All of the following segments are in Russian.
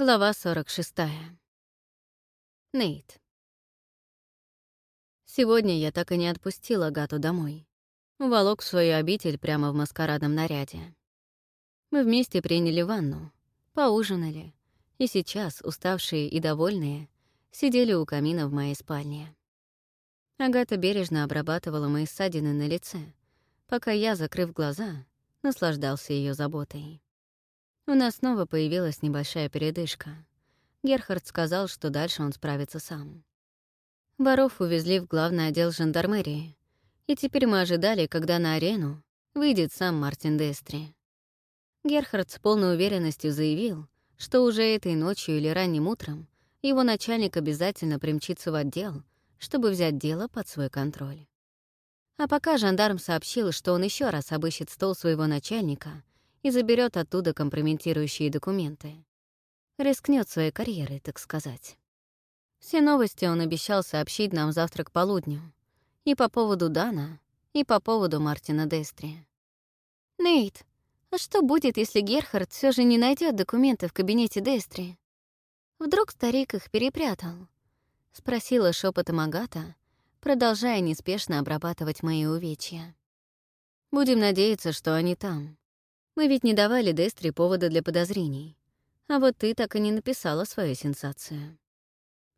Глава 46. Нейт. Сегодня я так и не отпустила Гату домой. Уволок в свою обитель прямо в маскарадном наряде. Мы вместе приняли ванну, поужинали, и сейчас, уставшие и довольные, сидели у камина в моей спальне. Агата бережно обрабатывала мои ссадины на лице, пока я, закрыв глаза, наслаждался ее заботой. У нас снова появилась небольшая передышка. Герхард сказал, что дальше он справится сам. Воров увезли в главный отдел жандармерии, и теперь мы ожидали, когда на арену выйдет сам Мартин Дестри. Герхард с полной уверенностью заявил, что уже этой ночью или ранним утром его начальник обязательно примчится в отдел, чтобы взять дело под свой контроль. А пока жандарм сообщил, что он еще раз обыщет стол своего начальника и заберет оттуда компрометирующие документы. Рискнет своей карьерой, так сказать. Все новости он обещал сообщить нам завтра к полудню. И по поводу Дана, и по поводу Мартина Дестри. «Нейт, а что будет, если Герхард все же не найдет документы в кабинете Дестри? Вдруг старик их перепрятал?» — спросила шепотом Агата, продолжая неспешно обрабатывать мои увечья. «Будем надеяться, что они там. Мы ведь не давали Дестре повода для подозрений. А вот ты так и не написала свою сенсацию.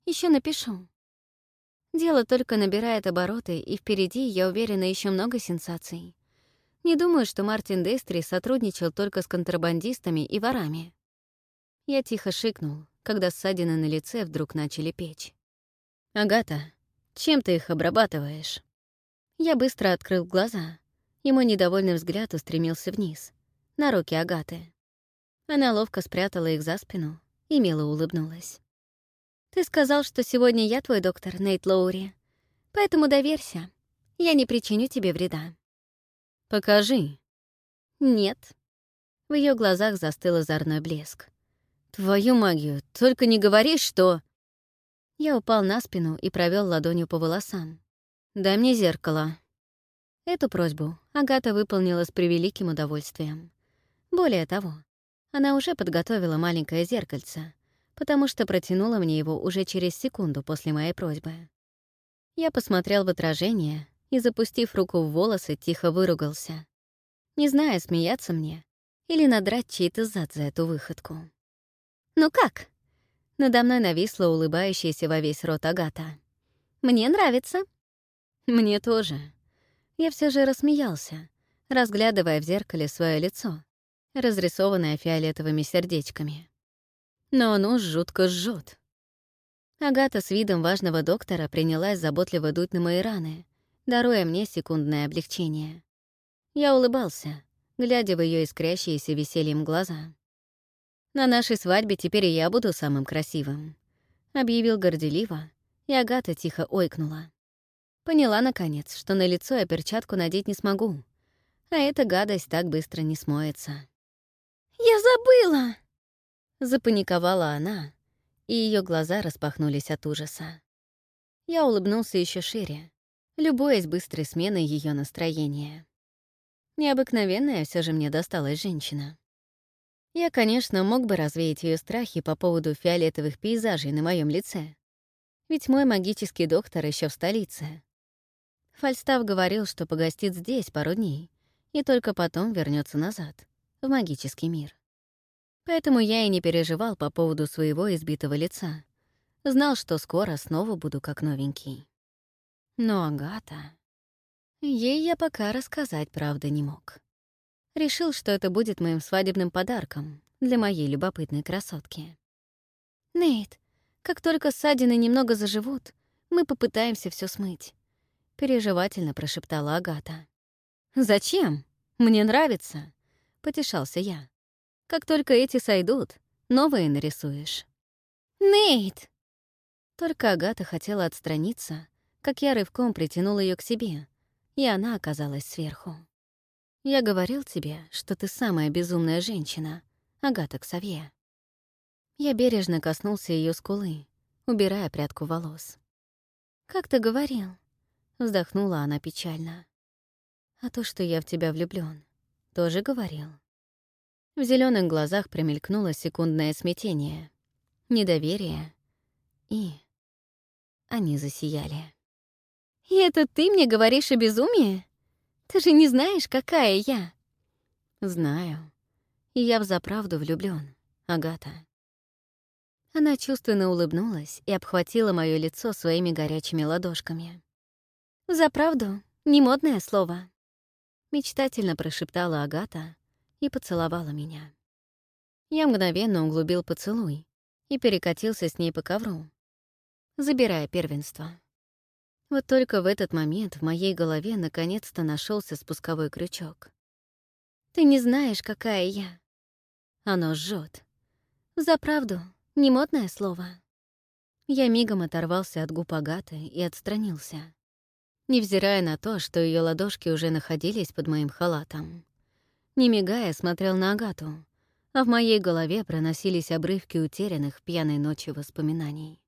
Еще напишу. Дело только набирает обороты, и впереди, я уверена, еще много сенсаций. Не думаю, что Мартин Дестри сотрудничал только с контрабандистами и ворами. Я тихо шикнул, когда ссадины на лице вдруг начали печь. «Агата, чем ты их обрабатываешь?» Я быстро открыл глаза. Ему недовольный взгляд устремился вниз на руки Агаты. Она ловко спрятала их за спину и мило улыбнулась. «Ты сказал, что сегодня я твой доктор, Нейт Лоури. Поэтому доверься. Я не причиню тебе вреда». «Покажи». «Нет». В ее глазах застыл озорной блеск. «Твою магию, только не говори, что...» Я упал на спину и провел ладонью по волосам. «Дай мне зеркало». Эту просьбу Агата выполнила с превеликим удовольствием. Более того, она уже подготовила маленькое зеркальце, потому что протянула мне его уже через секунду после моей просьбы. Я посмотрел в отражение и, запустив руку в волосы, тихо выругался, не зная, смеяться мне или надрать чей-то зад за эту выходку. «Ну как?» Надо мной нависла улыбающаяся во весь рот Агата. «Мне нравится». «Мне тоже». Я все же рассмеялся, разглядывая в зеркале свое лицо, разрисованная фиолетовыми сердечками. Но оно жутко жжет. Агата с видом важного доктора принялась заботливо дуть на мои раны, даруя мне секундное облегчение. Я улыбался, глядя в ее искрящиеся весельем глаза. «На нашей свадьбе теперь и я буду самым красивым», — объявил горделиво, и Агата тихо ойкнула. Поняла, наконец, что на лицо я перчатку надеть не смогу, а эта гадость так быстро не смоется было?» Запаниковала она, и ее глаза распахнулись от ужаса. Я улыбнулся еще шире, любуясь быстрой сменой ее настроения. Необыкновенная все же мне досталась женщина. Я, конечно, мог бы развеять ее страхи по поводу фиолетовых пейзажей на моем лице. Ведь мой магический доктор еще в столице. Фальстав говорил, что погостит здесь пару дней и только потом вернется назад, в магический мир. Поэтому я и не переживал по поводу своего избитого лица. Знал, что скоро снова буду как новенький. Но Агата... Ей я пока рассказать правда не мог. Решил, что это будет моим свадебным подарком для моей любопытной красотки. «Нейт, как только ссадины немного заживут, мы попытаемся все смыть», — переживательно прошептала Агата. «Зачем? Мне нравится», — потешался я. Как только эти сойдут, новые нарисуешь. «Нейт!» Только Агата хотела отстраниться, как я рывком притянул ее к себе, и она оказалась сверху. «Я говорил тебе, что ты самая безумная женщина, Агата Ксавье». Я бережно коснулся ее скулы, убирая прядку волос. «Как ты говорил?» — вздохнула она печально. «А то, что я в тебя влюблен, тоже говорил. В зеленых глазах промелькнуло секундное смятение, недоверие, и они засияли. «И это ты мне говоришь о безумии? Ты же не знаешь, какая я!» «Знаю. И я взаправду влюблён, Агата». Она чувственно улыбнулась и обхватила моё лицо своими горячими ладошками. Заправду, — не модное слово», — мечтательно прошептала Агата, и поцеловала меня. Я мгновенно углубил поцелуй и перекатился с ней по ковру, забирая первенство. Вот только в этот момент в моей голове наконец-то нашелся спусковой крючок. «Ты не знаешь, какая я». Оно жжет. За правду, не модное слово. Я мигом оторвался от губ Агаты и отстранился, невзирая на то, что ее ладошки уже находились под моим халатом не мигая, смотрел на Агату, а в моей голове проносились обрывки утерянных пьяной ночи воспоминаний.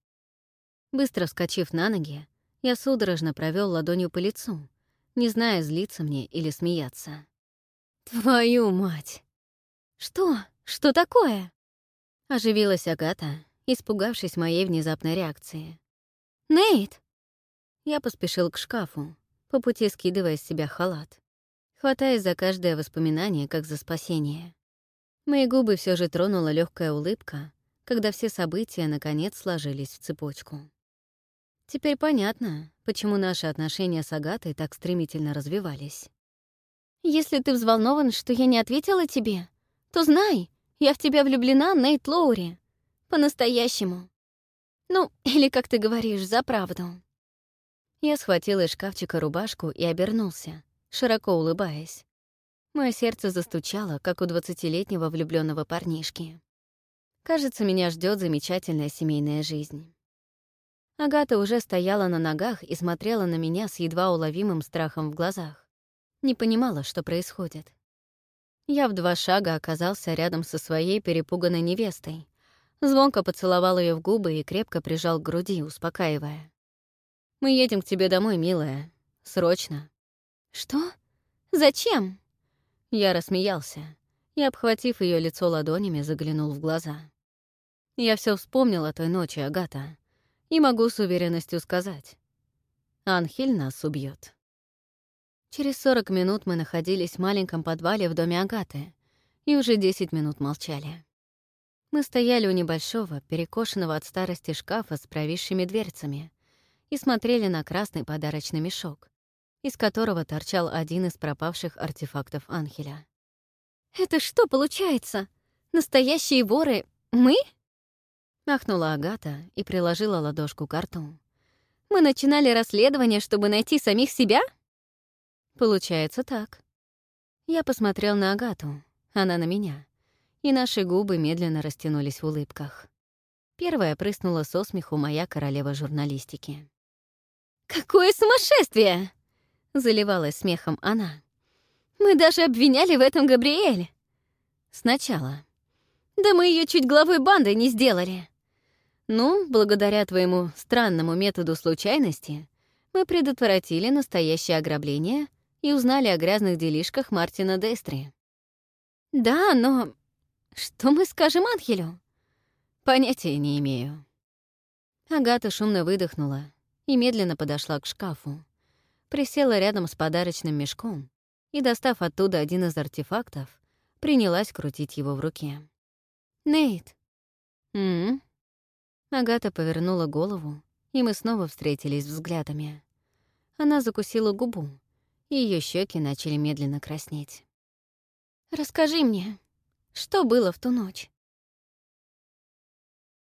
Быстро вскочив на ноги, я судорожно провел ладонью по лицу, не зная, злиться мне или смеяться. «Твою мать!» «Что? Что такое?» Оживилась Агата, испугавшись моей внезапной реакции. «Нейт!» Я поспешил к шкафу, по пути скидывая с себя халат хватаясь за каждое воспоминание, как за спасение. Мои губы все же тронула легкая улыбка, когда все события наконец сложились в цепочку. Теперь понятно, почему наши отношения с Агатой так стремительно развивались. «Если ты взволнован, что я не ответила тебе, то знай, я в тебя влюблена, Нейт Лоури. По-настоящему. Ну, или, как ты говоришь, за правду». Я схватила из шкафчика рубашку и обернулся, широко улыбаясь. Мое сердце застучало, как у двадцатилетнего влюбленного парнишки. Кажется, меня ждет замечательная семейная жизнь. Агата уже стояла на ногах и смотрела на меня с едва уловимым страхом в глазах. Не понимала, что происходит. Я в два шага оказался рядом со своей перепуганной невестой. Звонко поцеловал ее в губы и крепко прижал к груди, успокаивая. «Мы едем к тебе домой, милая. Срочно. «Что? Зачем?» Я рассмеялся и, обхватив ее лицо ладонями, заглянул в глаза. Я все вспомнил о той ночи, Агата, и могу с уверенностью сказать. Анхель нас убьет. Через 40 минут мы находились в маленьком подвале в доме Агаты и уже 10 минут молчали. Мы стояли у небольшого, перекошенного от старости шкафа с провисшими дверцами и смотрели на красный подарочный мешок, из которого торчал один из пропавших артефактов Анхеля. «Это что получается? Настоящие воры мы?» Махнула Агата и приложила ладошку к рту. «Мы начинали расследование, чтобы найти самих себя?» «Получается так». Я посмотрел на Агату, она на меня, и наши губы медленно растянулись в улыбках. Первая прыснула со смеху моя королева журналистики. «Какое сумасшествие!» — заливалась смехом она. «Мы даже обвиняли в этом Габриэль!» «Сначала. Да мы ее чуть главой банды не сделали!» «Ну, благодаря твоему странному методу случайности, мы предотвратили настоящее ограбление и узнали о грязных делишках Мартина Дестри». «Да, но что мы скажем Анхелю?» «Понятия не имею». Агата шумно выдохнула и медленно подошла к шкафу присела рядом с подарочным мешком и, достав оттуда один из артефактов, принялась крутить его в руке. «Нейт!» «М-м?» Агата повернула голову, и мы снова встретились взглядами. Она закусила губу, и ее щеки начали медленно краснеть. «Расскажи мне, что было в ту ночь?»